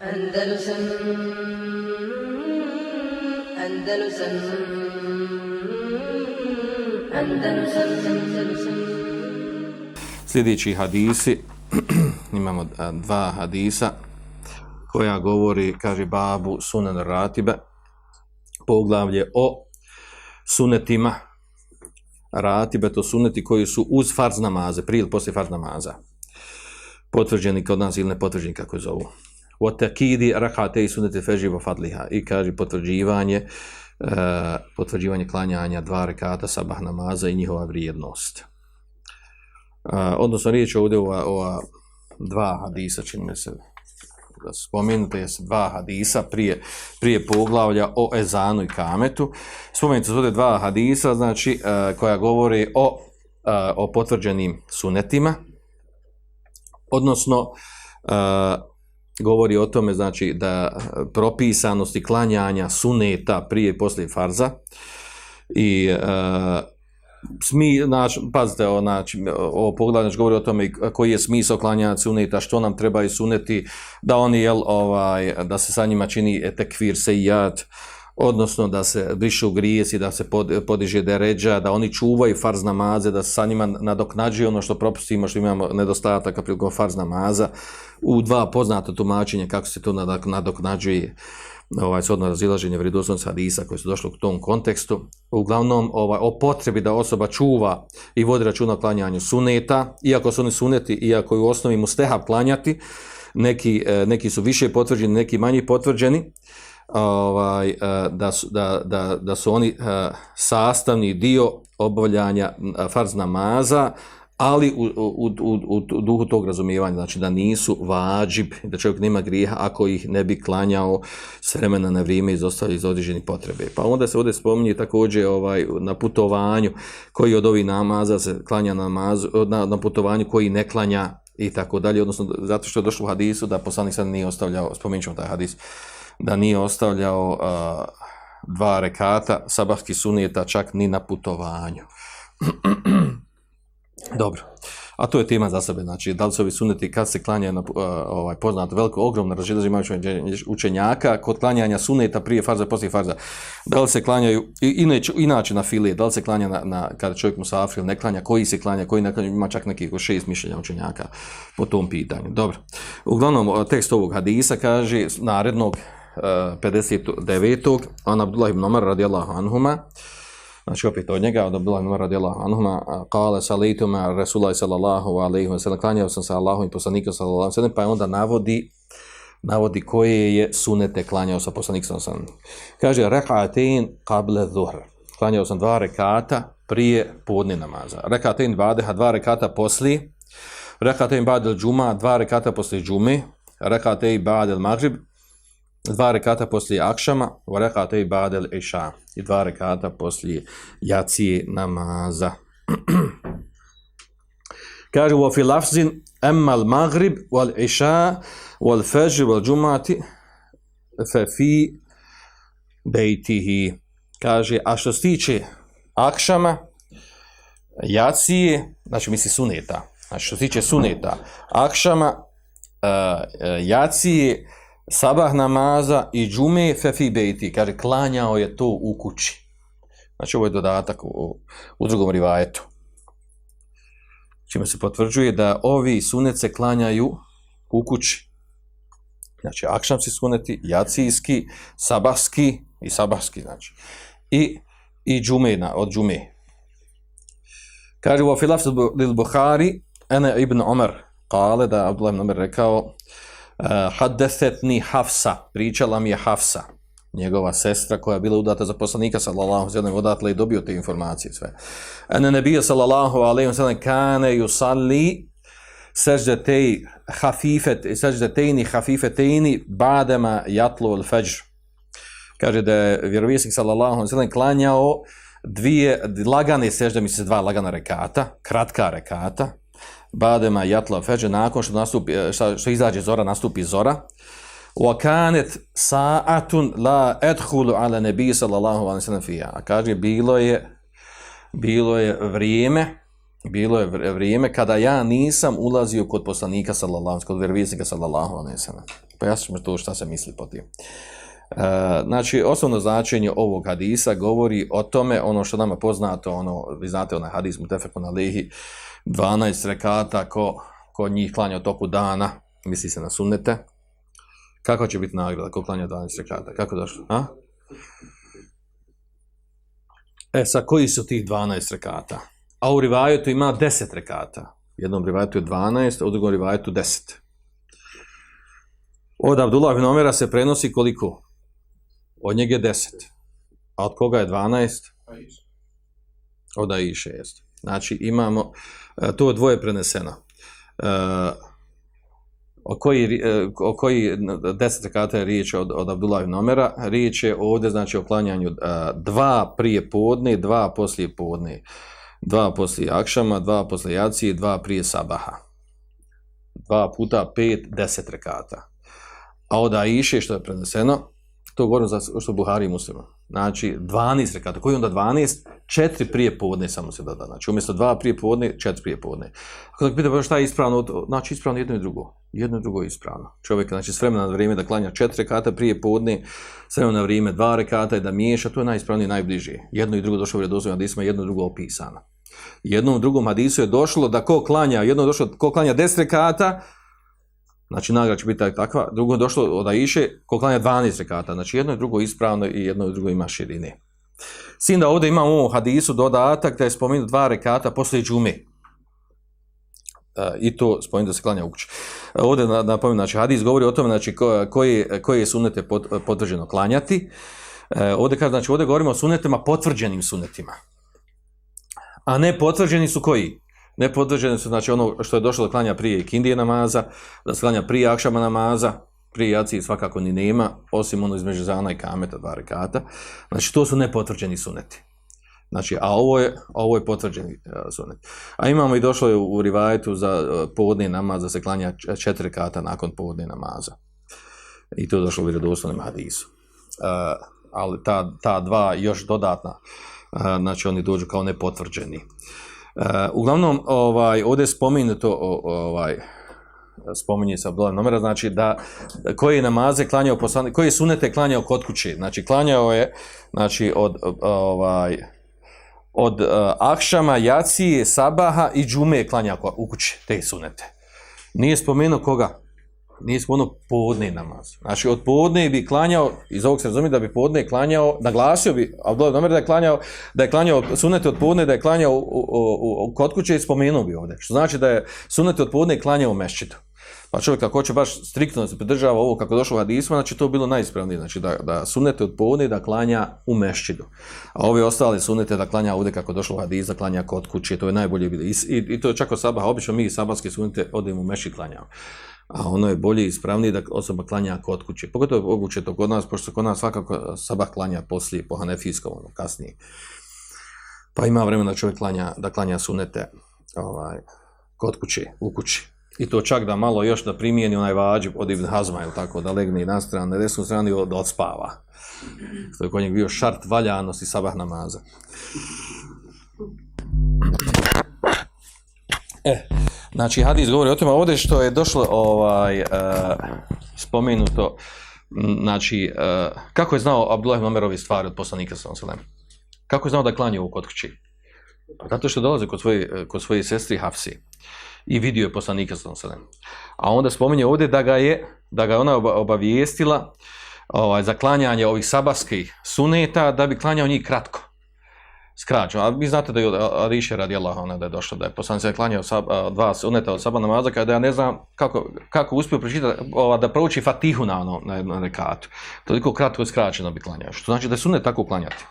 Andalusam Andalusam Andalusam Andalusam Sljedeći hadisi, imamo dva hadisa koja govori, kaže babu sunan ratibe, poglavlje o sunetima ratibe, to suneti koji su uz farz namaze, prije ili poslije farz namaza. Potvrđeni kod nas ili nepotvrđeni kako je zovu wa tekidi rak'atay sunnati fajr wa fadliha. I kaže potvrđivanje, uh, potvrđivanje klanjanja dva rekata sabah namaza i njihova vrijednost. Uh, odnosno riječ ovdje o ova dva hadisa, čini mi se da su je dva hadisa prije, prije poglavlja o ezanu i kametu. Spomenuti su ovdje dva hadisa, znači, uh, koja govori o, uh, o potvrđenim sunetima, odnosno, uh, govori o tome, znači, da eh, propisanosti klanjanja suneta prije i poslije farza i e, smi, znači, pazite, o, znači, o pogledu, govori o tome koji je smisao klanjanja suneta, što nam treba i suneti, da oni, jel, ovaj, da se sa njima čini etekvir sejat, odnosno da se brišu grijesi, da se pod, podiže deređa, da oni čuvaju farz namaze, da sa njima nadoknađuje ono što propustimo, što imamo nedostataka prilikom farz namaza, u dva poznata tumačenja kako se to nadoknađuje ovaj sodno razilaženje vredosnosti hadisa koji su došli u tom kontekstu. Uglavnom, ovaj, o potrebi da osoba čuva i vodi računa o klanjanju suneta, iako su oni suneti, iako je u osnovi mu steha klanjati, neki, eh, neki su više potvrđeni, neki manji potvrđeni, ovaj, eh, da, su, da, da, da su oni eh, sastavni dio obavljanja eh, farz namaza, ali u, u, u, u duhu tog razumijevanja, znači da nisu vađib, da čovjek nema grijeha ako ih ne bi klanjao s vremena na vrijeme iz ostali iz određenih potrebe. Pa onda se ovdje spominje također ovaj, na putovanju koji od ovih namaza se klanja namazu, na, na putovanju koji ne klanja i tako dalje, odnosno zato što je došlo u hadisu da poslanik sad nije ostavljao, spominjit ćemo taj hadis, da nije ostavljao uh, dva rekata sabahski sunijeta čak ni na putovanju. Dobro. A to je tema za sebe, znači da li su ovi suneti kad se klanja na uh, ovaj poznato veliko ogromno razilaženje imaju učenjaka kod klanjanja suneta prije farza poslije farza. Da li se klanjaju i inače inače na filije, da li se klanja na, na kada čovjek musafir ne klanja, koji se klanja, koji ne klanja, ima čak nekih šest mišljenja učenjaka po tom pitanju. Dobro. Uglavnom tekst ovog hadisa kaže narednog uh, 59. An Abdullah ibn Umar radijallahu anhuma Znači opet od njega, od Abdullah ibn radijallahu anhuma, kale salituma Rasulaj sallallahu alaihi wa sallam, klanjao sam sa Allahom i poslanikom sallallahu alaihi wa sallam, pa onda navodi, navodi koje je sunete klanjao sa poslanikom sallallahu alaihi wa sallam. Kaže, rekatein qable dhuhr. Klanjao sam dva rekata prije podne namaza. Rekatein vadeha, dva rekata poslije. rekatein badel džuma, dva rekata poslije džume. Reka'atein badel maghrib, dva rekata poslije akšama, wa rekata i badel iša, i dva rekata poslije jacije namaza. Kaže, wa fi lafzin, emma al maghrib, wal iša, wal fajr, wal džumati, fe fi bejtihi. Kaže, a što se tiče akšama, jacije, znači misli suneta, znači što se tiče suneta, akšama, eh, eh, uh, jacije, sabah namaza i džume fefi bejti, kaže, klanjao je to u kući. Znači, ovo je dodatak u, u drugom rivajetu. Čime se potvrđuje da ovi sunece klanjaju u kući. Znači, akšamski suneti, jacijski, sabahski i sabahski, znači. I, i džume, na, od džume. Kaže, u afilaf lil Buhari, ene ibn Omer, kale da Abdullah ibn Omer rekao, Eh, uh, hadesetni Hafsa, pričala mi je Hafsa, njegova sestra koja je bila udata za poslanika sallallahu sallam, odatle i dobio te informacije sve. Ene nebija sallallahu alaihi sallam, kane yusalli seždetej hafifet, seždetejni hafifetejni badema jatlu al fajr. Kaže da je vjerovijesnik sallallahu sallam klanjao dvije lagane sežde, se dva lagana rekata, kratka rekata, badema jatla feđe, nakon što, nastupi, eh, što, što izađe zora, nastupi zora, wa kanet sa'atun la adkhulu ala nebi sallallahu alaihi sallam fija. A kaže, bilo je, bilo je vrijeme, bilo je vrijeme kada ja nisam ulazio kod poslanika sallallahu alaihi kod vjerovisnika sallallahu alaihi sallam. Pojasnit ćemo to šta se misli po tim. E, znači, osnovno značenje ovog hadisa govori o tome, ono što nama poznato, ono, vi znate onaj hadis Mutefeku na Lehi, 12 rekata ko, ko njih klanja u toku dana, misli se na sunnete, kako će biti nagrada ko klanja 12 rekata? Kako došlo? A? E, sa koji su tih 12 rekata? A u rivajetu ima 10 rekata. Jednom rivajetu je 12, a u drugom rivajetu 10. Od Abdullah bin Omera se prenosi koliko? Od njega je 10. A od koga je 12? Od Aiše jest. Znači imamo, e, to je dvoje preneseno. E, o koji, e, o koji deset rekata je riječ od, od Abdullah ibn Omera, riječ je ovdje znači o klanjanju dva prije podne, dva poslije podne, dva poslije akšama, dva poslije jacije, dva prije sabaha. Dva puta pet, deset rekata. A od Aiše što je preneseno, to govorim za što Buhari i muslima. Znači, 12 rekata. Koji onda 12? Četiri prije podne samo se doda. Znači, umjesto dva prije podne, četiri prije podne. Ako tako pita pa šta je ispravno, znači ispravno jedno i drugo. Jedno i drugo je ispravno. Čovjek, znači, s vremena na vrijeme da klanja četiri rekata prije podne, s vremena na vrijeme dva rekata i da miješa, to je najispravnije, najbliže. Jedno i drugo došlo u redozovima hadisima, jedno i drugo opisano. Jednom drugom hadisu je došlo da ko klanja, jedno je došlo ko klanja 10 rekata, Znači, nagrada će biti takva. Drugo je došlo od Aiše, ko klanja 12 rekata. Znači, jedno i drugo ispravno i jedno i drugo ima širine. Sin da ovdje imamo u ovom hadisu dodatak da je spominu dva rekata poslije džume. E, I to spominu da se klanja u kući. E, ovdje napominam, znači, hadis govori o tome znači, koji, koji je sunete potvrđeno klanjati. E, ovdje kaže, znači, ovdje govorimo o sunetima potvrđenim sunetima. A ne potvrđeni su koji? Nepodržene su, znači ono što je došlo do klanja prije ikindije namaza, da se klanja prije akšama namaza, prije jaci svakako ni nema, osim ono između zana i kameta, dva rekata. Znači to su nepotvrđeni suneti. Znači, a ovo je, ovo je potvrđeni e, sunet. A imamo i došlo je u, u rivajetu za uh, povodni namaz, da se klanja e, četiri kata nakon povodne namaza. I to je došlo u vjerodoslovnom hadisu. Uh, ali ta, ta dva još dodatna, uh, znači oni dođu kao nepotvrđeni. Uh, Uh, uglavnom, ovaj, ovdje je spomenuto, ovaj, spominje se Abdullah Nomera, znači da koji je namaze klanjao poslanik, koji je sunete klanjao kod kuće, znači klanjao je znači od ovaj od e, uh, akšama, jacije, sabaha i džume je klanjao u kući, te sunete. Nije spomenuo koga? Nije ono podne namaz. Znači, od podne bi klanjao, iz ovog se razumije da bi podne klanjao, naglasio bi, ali dobro, nomер da je klanjao, da je klanjao sunete od podne, da je klanjao u, u, u, kod kuće i spomenuo bi ovdje. Što znači da je sunete od podne klanjao u mešćitu. Pa čovjek ako hoće baš striktno se pridržava ovo kako došlo u hadisma, znači to bilo najispravnije. Znači da, da sunete od podne da klanja u mešćidu. A ove ostale sunete da klanja ovdje kako došlo u hadisma, klanja kod kuće, to je najbolje bilo. I, i, i to je čak od sabaha, obično mi sabatske sunete odemo u mešćid klanjamo a ono je bolje i ispravnije da osoba klanja kod kuće. Pogotovo je moguće to kod nas, pošto se kod nas svakako sabah klanja poslije, po hanefijskom, ono, kasnije. Pa ima vremena da čovjek klanja, da klanja sunete ovaj, kod kuće, u kući. I to čak da malo još da primijeni onaj vađib od Ibn Hazma, ili tako, da legne na stranu, na desnu stranu da odspava. Što je kod njeg bio šart valjanosti sabah namaza. E, Znači, hadis govori o tome ovdje što je došlo ovaj, uh, spomenuto, znači, uh, kako je znao Abdullah ibn stvari od poslanika sa Oselem? Kako je znao da klanje u kod kući? Pa zato što dolaze kod svoje, eh, kod svoje sestri Hafsi i vidio je poslanika sa Oselem. A onda spominje ovdje da ga je, da ga ona obavijestila ovaj, za klanjanje ovih sabaskih suneta da bi klanjao njih kratko skraćeno. A vi znate da je Ariše radi Allah, ona da je došla, da je poslanik se klanjao sab, dva suneta od saba namaza, kada ja ne znam kako, kako uspio pročitati, ova, da prouči Fatihu na, ono, na jednom rekatu. Toliko kratko je skraćeno bi klanjao. Što znači da je sunet tako klanjati.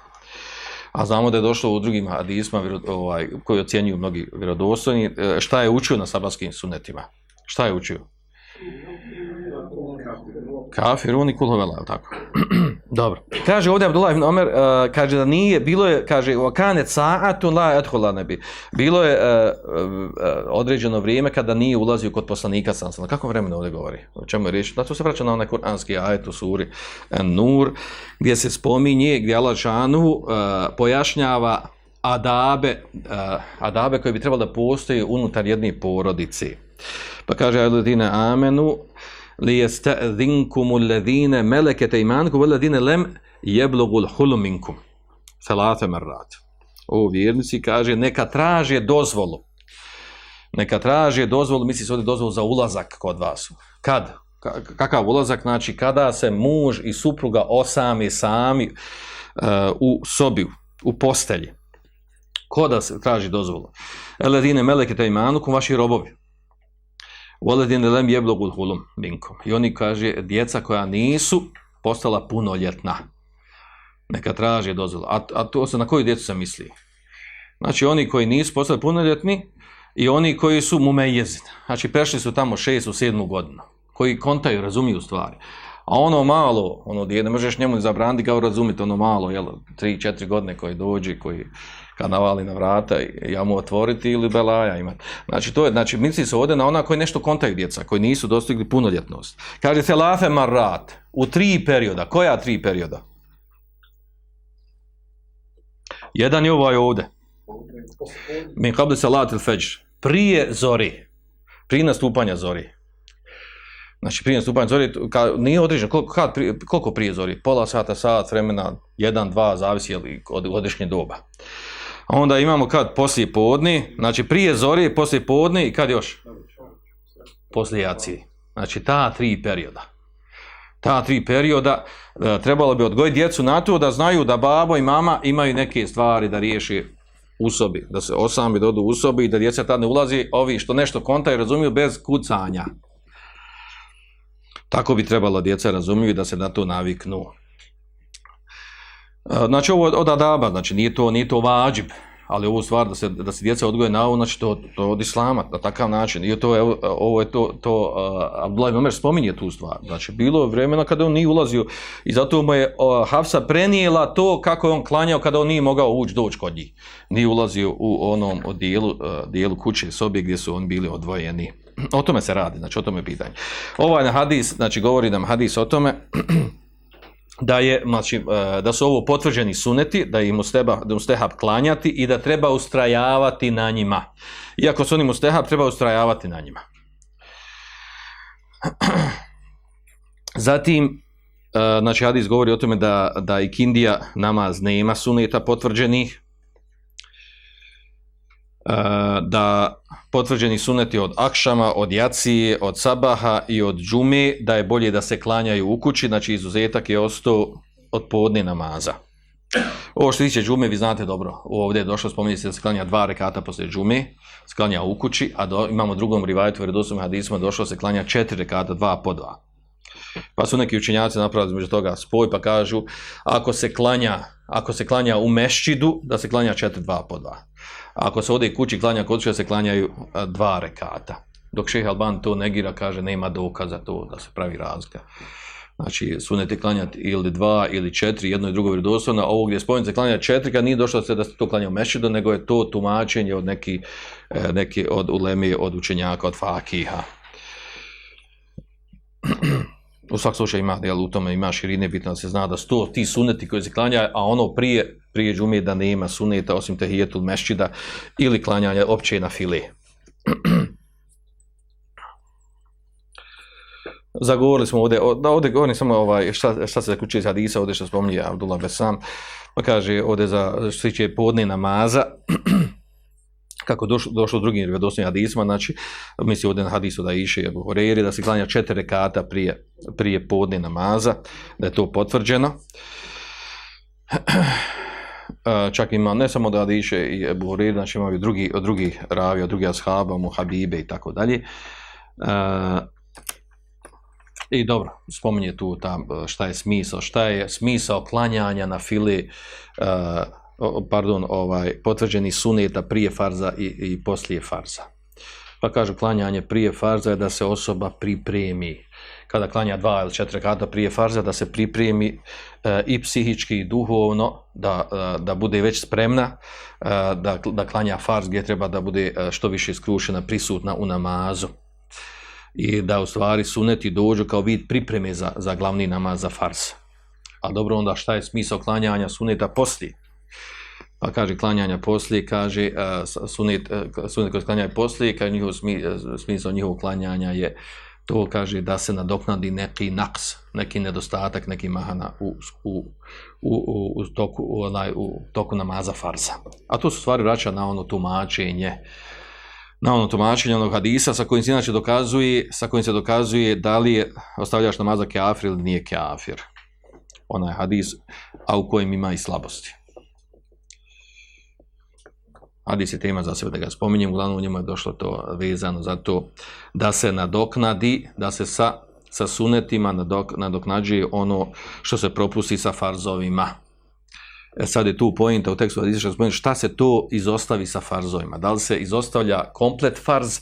A znamo da je došlo u drugim hadisma ovaj, koji ocjenjuju mnogi vjerodostojni, e, šta je učio na sabatskim sunetima. Šta je učio? Kafir, uni kulhovela, tako. Dobro. Kaže ovdje Abdullah ibn Omer, uh, kaže da nije, bilo je, kaže, u kanet sa'atu la ethola nebi. Bilo je uh, uh, određeno vrijeme kada nije ulazio kod poslanika sam sam. Kako vremena ovdje govori? O čemu je riječ? Da to se vraća na onaj kuranski ajet u suri Nur, gdje se spominje, gdje Allah Žanu uh, pojašnjava adabe, uh, adabe koje bi trebalo da postoje unutar jedne porodice. Pa kaže, Ayeladine amenu, li yasta'dhinkum alladhina malakat aymanukum walladhina lam yablughu al-hulum minkum thalatha marrat o vjernici kaže neka traže dozvolu. Neka traže dozvolu misli se ovdje dozvolu za ulazak kod vas. Kad? Kakav ulazak? Znači kada se muž i supruga osami sami uh, u sobi u postelji. Koda se traži dozvolu? Eladine meleke te aymanukum vaši robovi. Waladin lem jeblogul hulum minkum. I oni kaže, djeca koja nisu postala punoljetna. Neka traže dozvolu. A, a to se na koju djecu se misli? Znači, oni koji nisu postali punoljetni i oni koji su mumejezin. Znači, prešli su tamo šest u sedmu godinu. Koji kontaju, razumiju stvari. A ono malo, ono dijete ne možeš njemu zabraniti kao razumjeti ono malo, jel, tri, četiri godine koji dođe, koji kad navali na vrata, ja mu otvoriti ili belaja imati. Znači, to je, znači, misli se ovdje na ona koji nešto kontaju djeca, koji nisu dostigli punoljetnost. Kaže se lafe marat, u tri perioda. Koja tri perioda? Jedan je ovaj ovdje. Min kabli salat il feđr. Prije zori. Prije nastupanja zori. Znači, prije nastupanja zori, ka, nije određeno, koliko, kad, prije, koliko prije zori? Pola sata, sat, vremena, jedan, dva, zavisi od godišnje doba. Uh, onda imamo kad poslije podni, znači prije zori, poslije podni i kad još? Poslije jacije. Znači ta tri perioda. Ta tri perioda e, trebalo bi odgojiti djecu na to da znaju da babo i mama imaju neke stvari da riješi u sobi, da se osami dodu u sobi i da djeca tad ne ulazi ovi što nešto kontaju razumiju bez kucanja. Tako bi trebalo djeca razumiju da se na to naviknu. E, znači ovo od adaba, znači nije to, nije to vađib, ali ovo stvar da se, da se djeca odgoje na ovo, znači to, to od islama, na takav način. I to je, ovo je to, to uh, Abdullah Omer spominje tu stvar. Znači bilo je vremena kada on nije ulazio i zato mu je uh, Hafsa prenijela to kako je on klanjao kada on nije mogao ući doći kod njih. Nije ulazio u onom dijelu, uh, dijelu kuće sobi gdje su oni bili odvojeni. O tome se radi, znači o tome je pitanje. Ovaj hadis, znači govori nam hadis o tome, da je znači e, da su ovo potvrđeni suneti da im steba da ustehab klanjati i da treba ustrajavati na njima. Iako su oni mustehab treba ustrajavati na njima. Zatim e, znači hadis govori o tome da da i kindija namaz nema suneta potvrđenih e, da potvrđeni suneti od akšama, od jacije, od sabaha i od džume, da je bolje da se klanjaju u kući, znači izuzetak je ostao od podne namaza. Ovo što tiče džume, vi znate dobro, ovdje je došlo se da se klanja dva rekata posle džume, sklanja klanja u kući, a do, imamo drugom rivajtu, jer doslovim hadisima došlo se klanja četiri rekata, dva po dva. Pa su neki učenjaci napravili među toga spoj, pa kažu, ako se klanja, ako se klanja u mešćidu, da se klanja četiri, dva po dva ako se ode kući klanja kod se klanjaju dva rekata. Dok šeha Alban to negira, kaže, nema dokaza to da se pravi razlika. Znači, sunete klanjati ili dva ili četiri, jedno i drugo vjerodostojno, ovo gdje spomenuti se klanja četiri, kad nije došlo se da se to klanja u mešćidu, nego je to tumačenje od neki, e, neki od ulemi, od učenjaka, od fakiha. u svak slučaju ima, jel, u tome ima širine, bitno da se zna da sto ti suneti koji se klanja, a ono prije, prije džume da nema suneta osim tehijetul mešćida ili klanjanja opće na file. Zagovorili smo ovdje, da ovdje govorim samo ovaj, šta, šta se zaključuje iz hadisa, ovdje što spominje Abdullah Besam, pa kaže ovdje za što se tiče podne namaza, kako došlo, došlo drugim vjerodostojnim hadisima, znači, misli ovdje na hadisu da iše Abu Hureyri, da se klanja četiri rekata prije, prije podne namaza, da je to potvrđeno. Čak ima, ne samo da iše i Abu Hureyri, znači imaju drugi, od drugih ravi, od ashaba, muhabibe i tako dalje. I dobro, spominje tu tam šta je smisao, šta je smisao klanjanja na fili uh, pardon, ovaj potvrđeni suneta prije farza i, i poslije farza. Pa kaže klanjanje prije farza je da se osoba pripremi. Kada klanja dva ili četiri kata prije farza, da se pripremi e, i psihički i duhovno, da, e, da bude već spremna, e, da, da klanja farz gdje treba da bude e, što više skrušena, prisutna u namazu. I da u stvari suneti dođu kao vid pripreme za, za glavni namaz za farz. A dobro onda šta je smisao klanjanja suneta poslije? Pa kaže klanjanja poslije, kaže e, uh, sunet, uh, e, sunet koji klanjaju poslije, kaže njihov smi, e, smisao njihovog klanjanja je to kaže da se nadoknadi neki naks, neki nedostatak, neki mahana u, u, u, u, toku, u, onaj, u toku namaza farza. A to su stvari vraća na ono tumačenje, na ono tumačenje onog hadisa sa kojim se inače dokazuje, sa kojim se dokazuje da li je ostavljaš namaza keafir ili nije keafir. Onaj hadis, a u kojem ima i slabosti. Hadis je tema za sebe da ga spominjem, uglavnom u njemu je došlo to vezano za to da se nadoknadi, da se sa, sa sunetima nadok, nadoknađuje ono što se propusti sa farzovima. E sad je tu pojenta u tekstu hadisa što spominjem šta se to izostavi sa farzovima. Da li se izostavlja komplet farz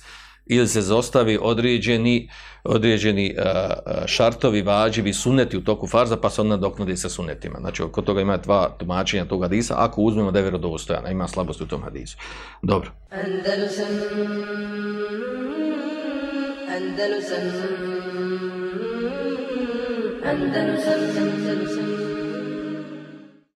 ili se zostavi određeni, određeni e, e, šartovi, vađivi, suneti u toku farza, pa se onda nadoknadi sa sunetima. Znači, kod toga ima dva tumačenja tog hadisa, ako uzmemo da je vjerodostojana, ima slabost u tom hadisu. Dobro. Andalusam Andalusam Andalusam Andalusam